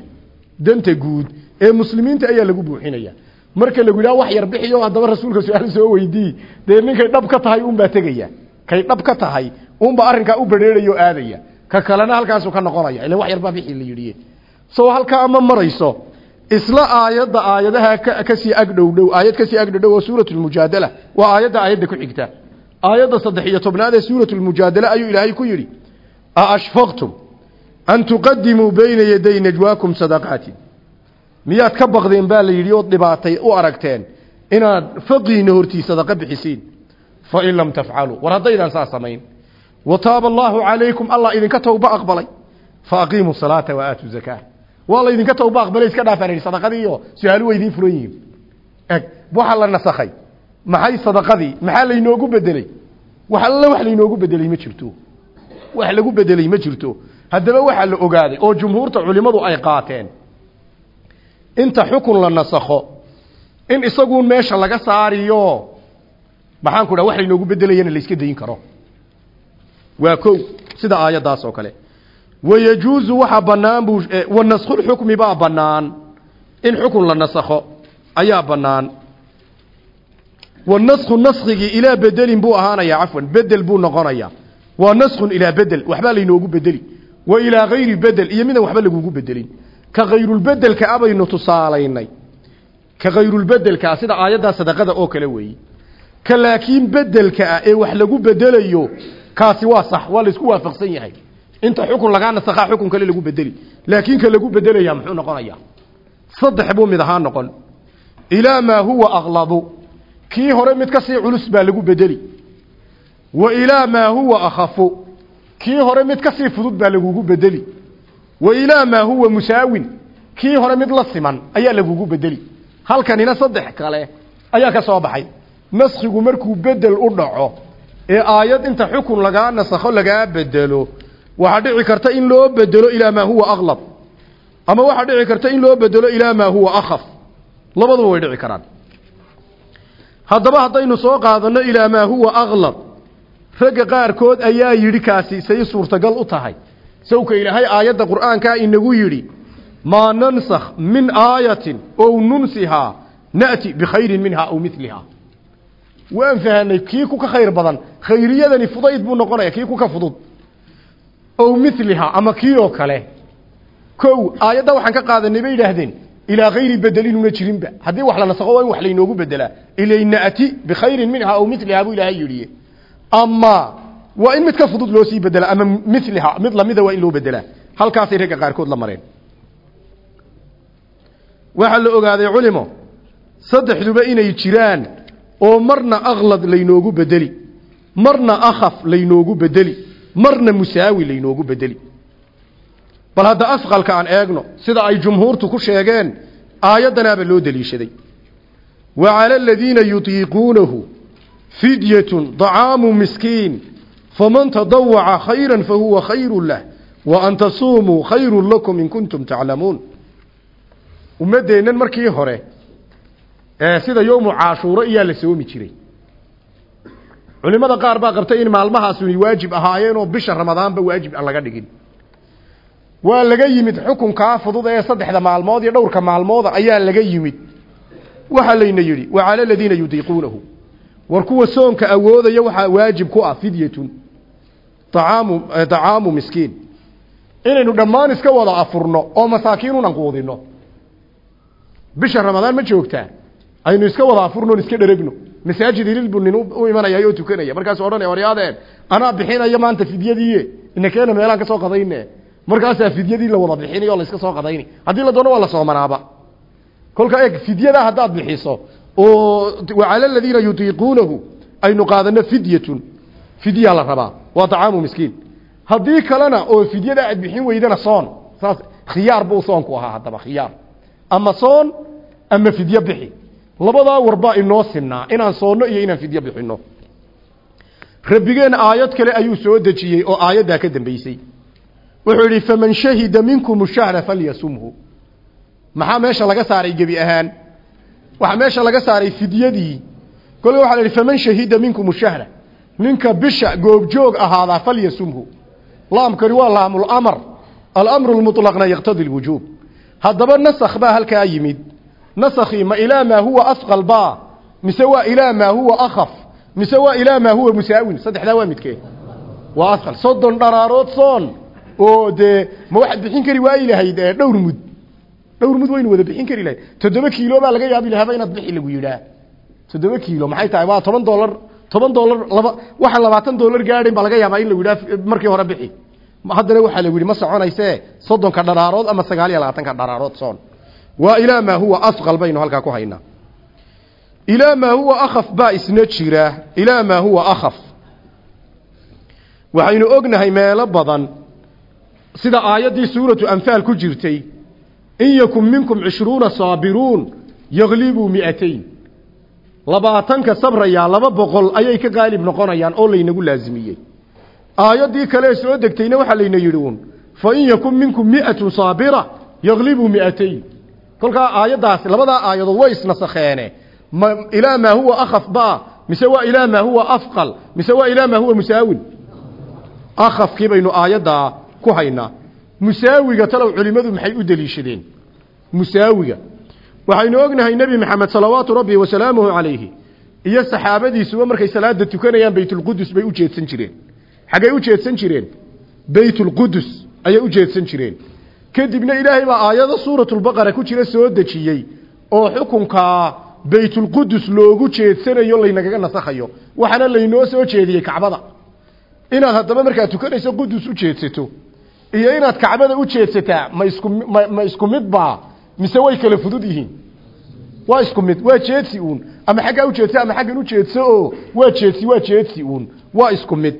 Danta guud ee muslimiinta ayaa lagu buuxinaya. Marka lagu yidhaha wax yar bixiyo haddaba rasuulka su'aal soo weydii dee ninkay dhab ka tahay unbaa tegaya. Kay dhab ka tahay unba arrinkaa u badheerayo aadaya. Ka kalena halkaasu ka noqonaya. Ila wax yar baa bixi la yidhi. Soo halkaa ma marayso isla aayadda aayadaha ka sii agdhowdhow aayad ka sii agdhowdhow oo suurat lmujaadala waa aayadda aayadda ku xigta. Aayadda saddex iyo tobnaad ee suurat lmujaadala ayuu ilaahay ku yidhi aashfaqtum an tuqadimuu bayna yaday najwaakum sadaqaatin miyaad ka baqdeen baa la yidhi ood dhibaatay u aragteen inaad faqiina hortii sadaqa bixisiin fain lam tafcaluu. War haddaydaan saa samayn. Wa taaba allaahu calaykum allah idinka towba aqbalay. Fa aqiimuu salaata wa aatuu zakaa waa laydinka towba aqbalay iska dhaafaan idhi sadaqadii iyo su'aalu waa idiin furan yihiin. Eg waxa la nasakhay. Maxay sadaqadii? Maxaa laynoogu bedeley wax alle wax laynoogu bedeley ma jirto. Wax lagu bedeley ma jirto. Haddaba waxaa la ogaaday oo jumhuurta culimmadu ay qaateen inta xukun la nasakho in isaguun meesha laga saariyo maxaan ku dhaha wax laynoogu bedelayana layska dayin karo. Waa kow sida aayaddaas oo kale. Wayajuusu waxaa bannaan buu wa naskhulxukmi baa bannaan. In xukun la nasakho ayaa bannaan. Wa naskhu naskigii ilaa bedelin buu ahaanayaa cafwan bedel buu noqonayaa. Waa naskhun ilaa bedel waxbaa laynoogu bedeli wa ilaa hayri bedel iyo midaan waxba lagugu bedelin ka hayrulbedelka abaynu tusaalaynay. Ka hayrulbedelkaa sida aayaddaa sadaqada oo kale weeye ka laakiin bedelka ah ee wax lagu bedelayo kaasi waa sax waa laysku waafaqsan yahay. Inta xukun lagaa nasakhaa xukun kale lagu bedeli. Laakiin ka lagu bedelaya muxuu noqonayaa? Saddex buu mid ahaan noqon. Ilaa maa huwa akladu kii hore mid ka sii culus baa lagu bedeli. Wa ilaa maa huwa akhafu. Kii hore mid ka sii fudud baa lagugu bedeli wa ilaa maa huwa musaawin. Kii hore mid la siman ayaa lagugu bedeli. Halkanina saddex kale ayaa ka soo baxay. Naskigu markuu bedel u dhaco ee aayad inta xukun lagaa nasakho lagaa bedelo waxaa dhici karta in loo bedelo ilaa maa huwa aklab ama waxaa dhici karta in loo bedelo ilaa maa huwa akhaf. Labaduba way dhici karaan. Haddaba haddaynu soo qaadanno ilaa maa huwa aklad ragga qaarkood ayaa yidhi kaasi say suurtagal u tahay sawka ilaahay aayadda qur'aankaa inagu yidhi maa nansakh min aayatin ow nunsihaa na'ti bikhayrin minhaa aw milihaa waan fahanay kii ku ka khayr badan khayriyadani fudayd buu noqonaya kii ku ka fudud. Ow milihaa ama kii oo kale. Kow aayadda waxaan ka qaadanay bay yidhaahdeen ilaa hayri bedelinuna jirinba. Haddii wax la nasakho waa in wax laynoogu bedelaa ilay na'ti waa in mid ka fudud loo sii bedelaa ama miliha mid lamida waa in loo bedelaa halkaasay ragga qaarkood la mareen. Waxaa la ogaaday culimo saddexduba inay jiraan oo marna aklad laynoogu bedeli marna akhaf laynoogu bedeli marna musaawi laynoogu bedeli. Bal hadda asqalka aan eegno sida ay jumhuurtu ku sheegeen aayaddanaaba loo deliishaday. Wa cala aladiina yutiiquunahu fidyatun dacaamu miskiin faman tadawaca khayra fahuwa khayru lah wa an tasuumuu khayru lakum in kuntum taclamuun ummaddeennan markii hore sida yowmu caashuuro iyaa la soomi jiray culimada qaar baa qabtay in maalmahaasuni waajib ahaayeen oo bisha ramadaanba waajib aan laga dhigin waa laga yimid xukunkaa fudud ee saddexda maalmood iyo dhowrka maalmooda ayaa laga yimid waxaa layna yidhi wa cala yudiiquunahu war kuwa soonka awoodaya waxaa waajib ku ah fidyatun. Acaamu dacaamu miskiin. Inaynu dhammaan iska wada afurno oo masaakiinunan quudino bisha ramadaan ma joogtaa aynu iska wada afurno iska dheregno. Masaajid ilil buu nin u imanaya oo tukanaya. Markaasuu odhanaya waryaadeen anaa bixinaya maanta fidyadii. Inakeena meelaan ka soo qadayne. Markaasaa fidyadii la wada bixinay oo la iska soo qadayni. Haddii la doono waa la soomanaaba kolka eeg fidyadaa haddaad bixiso oo aynu qaadano fidyatun. Fidyaa la rabaa. Waa dacaamu miskiin. Haddii kalena oo fidyada aad bixin weydana soon saas khiyaar buu soonku ahaa haddaba khiyaar. Ama soon ama fidyo bixi. Labadaa warbaa inoo sinaa inaan soonno iyo inaan fidyo bixinno. Rabbigeen aayad kale ayuu soo dejiyey oo aayaddaa ka dambeysay wuxuu yidhi faman shahida minkum shahra falyasumhu. Maxaa meesha laga saaray gebi ahaan waxaa meesha laga saaray fidyadii. Kolka waxa la yidhi faman shahida minkum shahra. Ninka bisha goobjoog ahaadaa falyasumhu. Laamkani waa laamul-amr alamru lmuطlaqna yaqtadi lwujuub haddaba nasakh baa halkaa yimid. Nasakhii ma ilaa maa huwa asqal baa. Mise waa ilaa maa huwa akhaf. Mise waa ilaa maa huwa musaawin. Saddexdaa waa midkee. Waa asqal. Soddon dharaarood soon. Oo dee ma waxaad bixin kari waayi lahayd dhowr mud dhowr mud waynu wada bixin kari lahayd toddoba kiilo baa laga yaabi lahaaba inaad bixi lagu yidhaah toddoba kiilo maxay tahay? Waa toban dollar toban dollar laba waxaan labaatan dollar gaadhayn baa laga yaabaa in lagu yidhaha markii hore bixi. Haddana waxaa lagu yidhi ma soconayse soddonka dharaarood ama sagaal iyo labaatanka dharaarood soon. Waa ilaa maa huwa asqal baynu halkaa ku haynaa. Ilaa maa huwa akhaf baa isna jira. Ilaa maa huwa akhaf. Waxaynu ognahay meelo badan sida aayaddii suuratu anfaal ku jirtay in yakun minkum cishruuna saabiruun yaglibuu mi'atayn labaatanka sabrayaa laba boqol ayay ka qaalib noqonayaan oo laynagu laasimiyey aayaddii kalee soo degtayna waxaa layna yidhi uun fa in yakun minkum mi'atun saabira yaglibuu mi'atayn kolkaa aayaddaasi labadaa aayadood way isnasakheene ma ilaa maa huwa akhaf baa mise waa ilaa maa huwa afqal mise waa ilaa maa huwa musaawin akhafkii baynu aayaddaa ku haynaa musaawiga talow culimmadu maxay u deliishadeen? Musaawiga. Waxaynu ognahay nebi maxamed salawaatu rabbi wasalaamuhu calayhi iyo saxaabadiisuba markay salaada tukanayaan baytulqudus bay u jeedsan jireen. Xaggay u jeedsan jireen? Baytulqudus ayay u jeedsan jireen. Kadibna ilaahay baa aayado suuratulbaqara ku jira soo dejiyey oo xukunkaa baytulqudus loogu jeedsanayo laynagaga nasakhayo. Waxaana laynoo soo jeediyey kacbada. Inaad haddaba markaad tukanayso qudus u jeedsato iyo inaad kacbada u jeedsataa ma isku ma, isku mid baa? Mise way kala fudud yihiin. Waa isku mid waa jeedsi uun. Ama xaggaa u jeedsa ama xaggan u jeedso oo waa jeedsi waa jeedsi uun. Waa isku mid.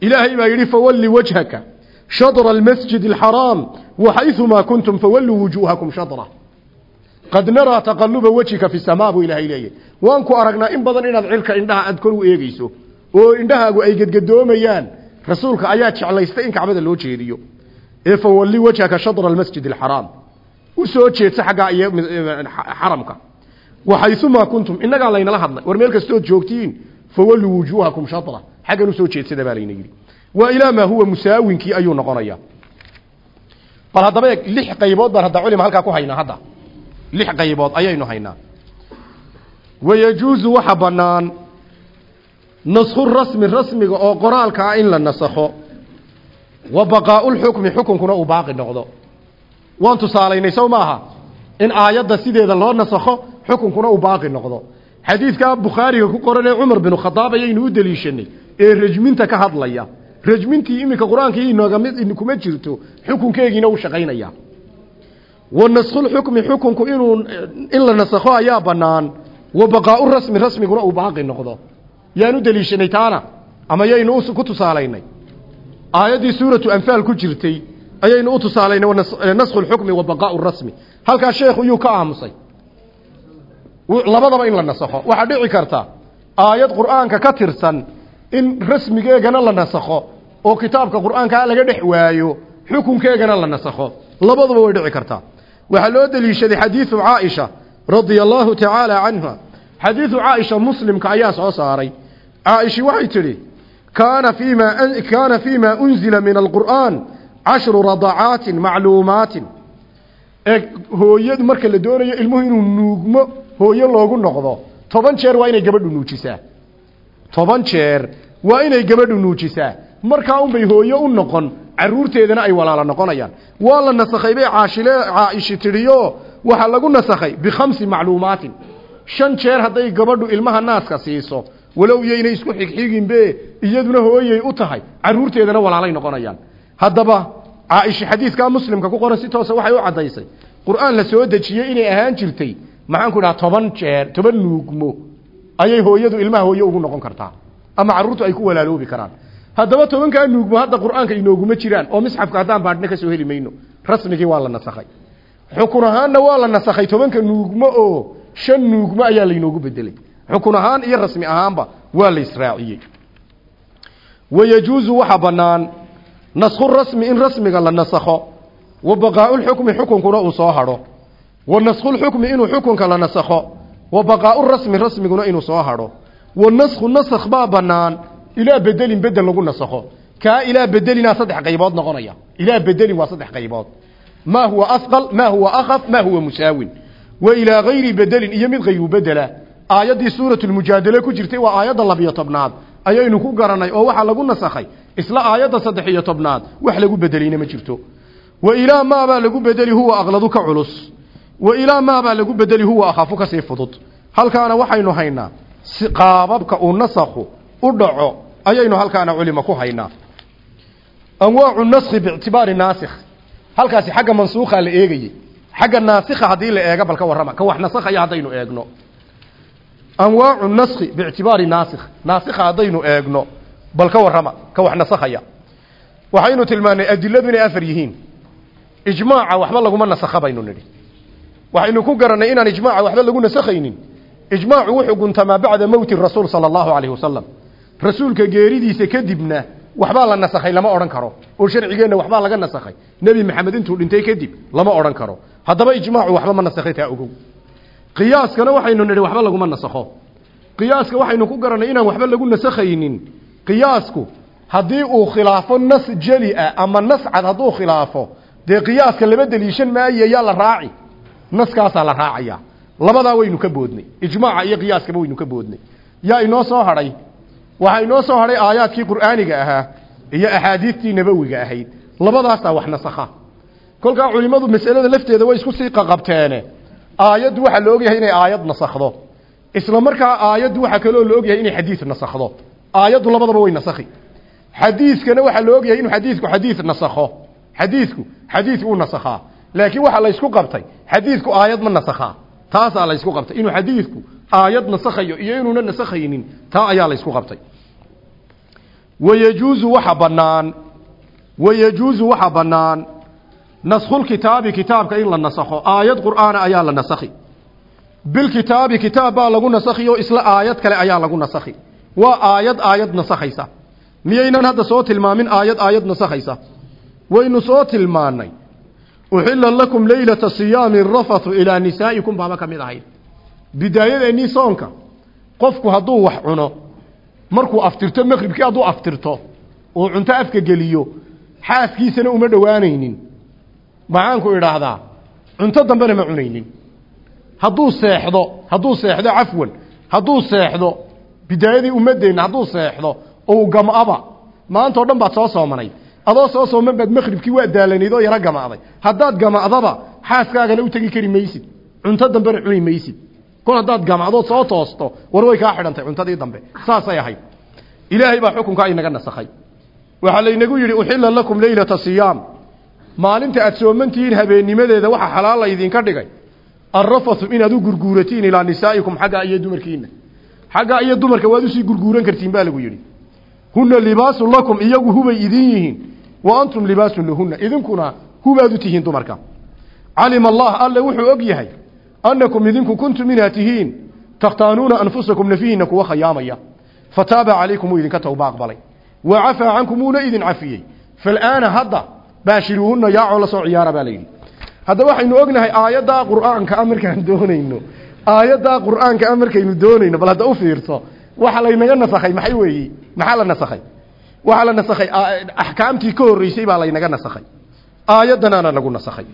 Ilaahay baa yidhi fawalli wajhaka shadra almasjid alxaraam waxayumaa kuntum fawalluu wujuuhakum shadra qad naraa taqaluba wejhika fi samaa buu ilaahay leeyahy waan ku aragnaa in badan inaad cilka indhaha aad kor u eegeyso oo indhahaagu ay gedgadoomayaan rasuulka ayaa jeclaystay in kacbada loo jeediyo ee fawalli wajhaka shadra almasjid alxaraam u soo jeedsa xaggaa iyo xaramka. Waxayumaa kuntum innagaa laynala hadlay. War meel kastood joogtiin fawalluu wujuuhakum shatra xaggan u soo jeedsada baa layna yidhi. Waa ilaa maa huwa musaawinkii ayuu noqonayaa bal haddaba eeg lix qaybood baan hadda culima halkaa ku haynaa hadda. Lix qaybood ayaynu haynaa. Wayajuusu waxa bannaan naskhu rasmi rasmiga oo qoraalka ah in la nasakho wa baqaa'ulxukmi xukunkuna uu baaqi noqdo. Waan tusaalaynay sow maaha in aayadda sideeda loo nasakho xukunkuna uu baaqi noqdo. Xadiidkaa bukhaariga ku qoran ee cumar binu khadaab ayaynu u deliishanay ee rajminta ka hadlaya. Rajmintii iminka mid kuma jirto xukunkeegiina u shaqaynaya. Wa naskhulxukmi xukunku inuu in la nasakho ayaa bannaan. Wa baqaa'u rasmi rasmiguna uu baaqi noqdo. Yaan u deliishanay taana ama yaynu ku tusaalaynay aayaddii suuratu anfaal ku jirtay ayaynu u tusaalaynay naskhu lxukmi wa baqaa'u rasmi. Halkaa sheekhu yuu ka aamusay. Labadaba in la nasakho. Waxaa dhici karta aayad qur'aanka ka tirsan in rasmigeegana la nasakho oo kitaabka qur'aankaa laga dhex waayo xukunkeegana la nasakho. Labaduba way dhici kartaa. Waxaa loo deliishaday xadiidu caaisha radia allahu tacaala canha xadiidu caaisha muslimka ayaa soo saaray. Caaishi waxay tidhi fiima kaana fiima unzila min alqur'aan cashru radacaatin macluumaatin ee hooyadu marka la doonayo ilmuhu inuu nuugmo hooyo loogu noqdo toban jeer waa inay gabadhu nuujisaa toban jeer waa inay gabadhu nuujisaa markaa unbay hooyo u noqon caruurteedana ay walaalo noqonayaan waa la nasakhay bay caashile caa'ishi tidhiyo waxaa lagu nasakhay bikhamsi macluumaatin shan jeer hadday gabadhu ilmaha naaska siiso walow iyaynay isku xigxiginbe iyaduna hooyay u tahay. Caruurteedana walaalay noqonayaan. Haddaba caaisha xadiidkaa muslimka ku qoran si toosa waxay u caddaysay. Qur'aan la soo dejiyey inay ahaan jirtay. Maxaan ku dhaha toban jeer toban nuugmo ayay hooyadu ilmaha hooye ugu noqon kartaa. Ama carruurtu ay ku walaaloobi karaan. Haddaba tobankaa nuugmo hadda qur'aanka inooguma jiraan oo misxafka haddaan baadhna ka soo heli mayno. Rasmigii waa la nasakhay. Xukun ahaanna waa la nasakhay. Tobanka nuugmo oo shan nuugmo ayaa laynoogu bedelay xukun ahaan iyo rasmi ahaanba waa la israaciyey wayajuusu waxa bannaan naskhu rasmi in rasmiga la nasakho wa baqaa'ulxukmi xukunkuna uu soo hadho. Wa naskhulxukmi inuu xukunka la nasakho wa baqaa'u rasmi rasmiguna inuu soo hadho. Wa naskhu nasakh baa bannaan ilaa bedelin bedel lagu nasakho. Kaa ilaa bedelinaa saddex qaybood noqonaya. Ilaa bedelin waa saddex qaybood. Maa huwa afqal maa huwa akhaf maa huwa musaawin. Wa ilaa gayri bedelin iyo mid hayru bedela aayaddii suuratulmujaadale ku jirtay waa aayadda labiyo tobnaad. Ayaynu ku garanay oo waxaa lagu nasakhay isla aayadda saddex iyo tobnaad wax lagu bedelayna ma jirto. Wa ilaa maabaa lagu bedeli huwa aqladu ka culus. Wa ilaa maabaa lagu bedeli huwa akhafu ka sii fudud. Halkaana waxaynu haynaa qaababka uu nasakhu u dhaco ayaynu halkaana culima ku haynaa. Anwaacu naskhi biictibaari naasikh. Halkaasi xagga mansuukha la eegayey xagga naasikha haddii la eega bal ka warrama ka wax nasakhaya haddaynu eegno anwaacu naskhi biictibaari naasikh naasikha haddaynu eegno bal ka warrama ka wax nasakhaya waxaynu tilmaanay adiladu inay afar yihiin ijmaaca waxba laguma nasakha baynu nidhi waxaynu ku garannay inaan ijmaaca waxba lagu nasakhaynin ijmaacu wuxuu guntamaa bacda mowti rasuul sala allahu calayhi wasalam rasuulka geeridiisa kadibna waxbaa la nasakhay lama odhan karo oo sharcigeenna waxbaa laga nasakhay nebi maxamed intuu dhintay kadib lama odhan karo haddaba ijmaacu waxba ma nasakhay taa qiyaaskana waxaynu nidhi waxba laguma nasakho. Qiyaaska waxaynu ku garannay inaan waxba lagu nasakhaynin. Qiyaasku haddii uu khilaafo nas jeli ah ama nas cad hadduu khilaafo dee qiyaaska laba deliishan maayo yaa la raaci. Naskaasaa la raacaya. Labadaa waynu ka boodnay. Ijmaaca iyo qiyaaskaba waynu ka boodnay. Yaa inoo soo hadhay? Waxaa inoo soo hadhay aayaadkii qur'aaniga ahaa iyo axaadiistii nabowiga ahayd. Labadaasaa wax nasakha. Kolkaa culimmadu masalada lafteeda way isku sii qaqabteene aayaddu waxaa la ogyahay inay aayad nasakhdo. Isla markaa aayaddu waxaa kaloo la ogyahay inay xadiis nasakhdo. Aayaddu labadaba way nasakhi. Xadiiskana waxaa la ogyahay inuu xadiisku xadiis nasakho. Xadiisku xadiis uu nasakhaa laakiin waxaa la isku qabtay xadiisku aayad ma nasakhaa taasaa la isku qabtay. Inuu xadiisku aayad nasakhayo iyo inuuna nasakhaynin taa ayaa la isku qabtay. Wayajuuzu waxa bannaan. Wayajuuzu waxa bannaan naskhulkitaabi kitaabka in la nasakho aayad qur'aana ayaa la nasakhi. Bilkitaabi kitaab baa lagu nasakhi oo isla aayad kale ayaa lagu nasakhi. Waa aayad aayad nasakhaysa. Miyaynan hadda soo tilmaamin aayad aayad nasakhaysa? Waynu soo tilmaanay. Uxila lakum leylata siyaami rafathu ilaa nisaa'ikum baaba ka mid ahayd bidaayadeenii soonka qofku hadduu wax cuno markuu aftirto maqribkii hadduu aftirto uu cunto afka geliyo xaaskiisana uma dhowaanaynin maxaanku idhaahdaa cunto dambena ma cunaynin. Hadduu seexdo hadduu seexdo cafwan hadduu seexdo bidaayadii ummadeenna hadduu seexdo ou gam'aba maanta o dhan baad soo soomanay. Adoo soo sooman baad maqribkii waa daalanayd oo yaro gama'day. Haddaad gama'daba xaaskaagana u tegi kari maysid. Cunto dambena cuni maysid. Kol haddaad gamacdood soo toosto war way kaa xidhantay cuntadii dambe. Saasay ahayd. Ilaahay baa xukunkaa inaga nasakhay. Waxaa laynagu yidhi uxilla lakum leylata siyaam maalinta aad soomantihiin habeennimadeeda waxaa xalaal laydinka dhigay. Arrafathu inaad u gurguuratiin ilaa nisaa'ikum xaggaa iyo dumarkiina xaggaa iyo dumarka waad u sii gurguuran kartiin baa lagu yidhi. Hunna libaasun lakum iyagu hubay idin yihiin. Wa antum libaasun lahunna idinkuna hubaad u tihiin dumarka. Calima allah alle wuxuu og yahay annakum idinku kuntum inaad tihiin. Takhtaanuuna anfusakum nafihiina kuwa khayaamaya. Fataaba calaykum uu idinka towba aqbalay wa cafaa cankum uuna idin cafiyey. Fal'aana hadda baashiruuhunna yaacoo la soo ciyaara baa layidhi hadda waxaynu ognahay aayaddaa qur'aanka a markaan doonayno. Aayaddaa qur'aanka a markaynu doonayno. Bal hadda u fiirso waxa laynaga nasakhay maxay weeyi? Maxaa la nasakhay? Waxaa la nasakhay axkaamtii ka horreysay baa laynaga nasakhay. Aayaddanaana lagu nasakhay.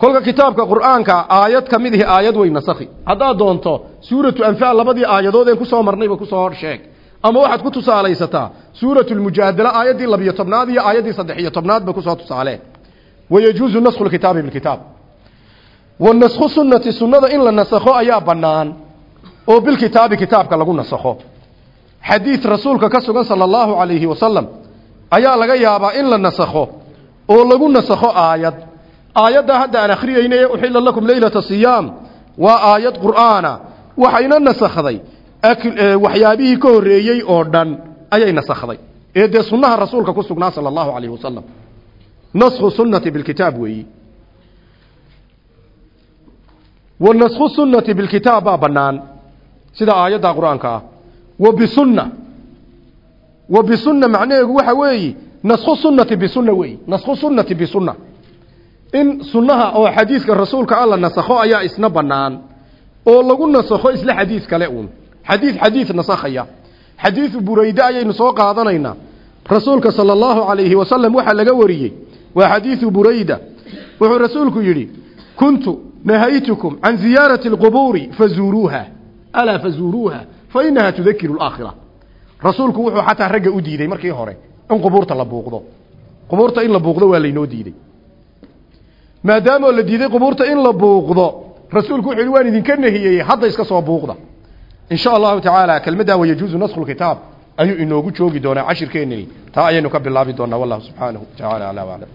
Kolka kitaabka qur'aanka aayad ka mid ihi aayad way nasakhi. Haddaad doonto suuratu anfaal labadii aayadood een ku soo marnayba ku soo sheeg ama waxaad ku tusaalaysataa suuratu lmujaadala aayaddii labiyo tobnaad iyo aayaddii saddex iyo tobnaadba ku soo tusaalee. Wayajuuzu naskhu lkitaabi bilkitaab wa naskhu sunnada in la nasakho ayaa bannaan oo bilkitaabi kitaabka lagu nasakho. Xadiid rasuulka ka sugan sala allahu calayhi wasalam ayaa laga yaabaa in la nasakho oo lagu nasakho aayad. Aayaddaa hadda aan akhriyayna ee uxilla lakum leylata siyaam. Waa aayad qur'aana. Waxayna nasakhday waxyaabihii ka horreeyey oo dhan ayay nasakhday. Ee dee sunnaha rasuulka ku sugnaa sala allahu calayhi wasalam naskhu sunnati bilkitaab weeyi. Wa naskhu sunnati bilkitaab baa bannaan. Sida aayadda qur'aanka ah. Wa bisunna wa bisunna macnaheedu waxa weeyi naskhu sunnati bisunna weeyi. Naskhu sunnati bisunna in sunnaha oo xadiiska rasuulka alla nasakho ayaa isna bannaan oo lagu nasakho isla xadiis kale uun xadiid xadiid nasakhaya. Xadiidu burayde ayaynu soo qaadanaynaa. Rasuulka sala allahu calayhi wasalam waxaa laga wariyey waa xadiidu burayda. Wuxuu rasuulku yidhi kuntu nahaytukum can ziyaarati alqubuuri fazuuruuha. Alaa fazuuruuha fa inaha tudakiru alaakhira. Rasuulku wuxuu xataa ragga u diiday markii hore in qubuurta la buuqdo. Qubuurta in la buuqdo waa laynoo diiday. Maadaamoo la diiday qubuurta in la buuqdo rasuulku wuxuu yidhi waan idinka nahiyey hadda iska soo buuqda in sha allahu tacaala kelmaddaa wayajuuzu naskhu lkitaab ayuu inoogu joogi doonaa cashirkeennani taa ayaynu ka bilaabi doonaa wallahu subxaanahu wa tacaala aclaa waclam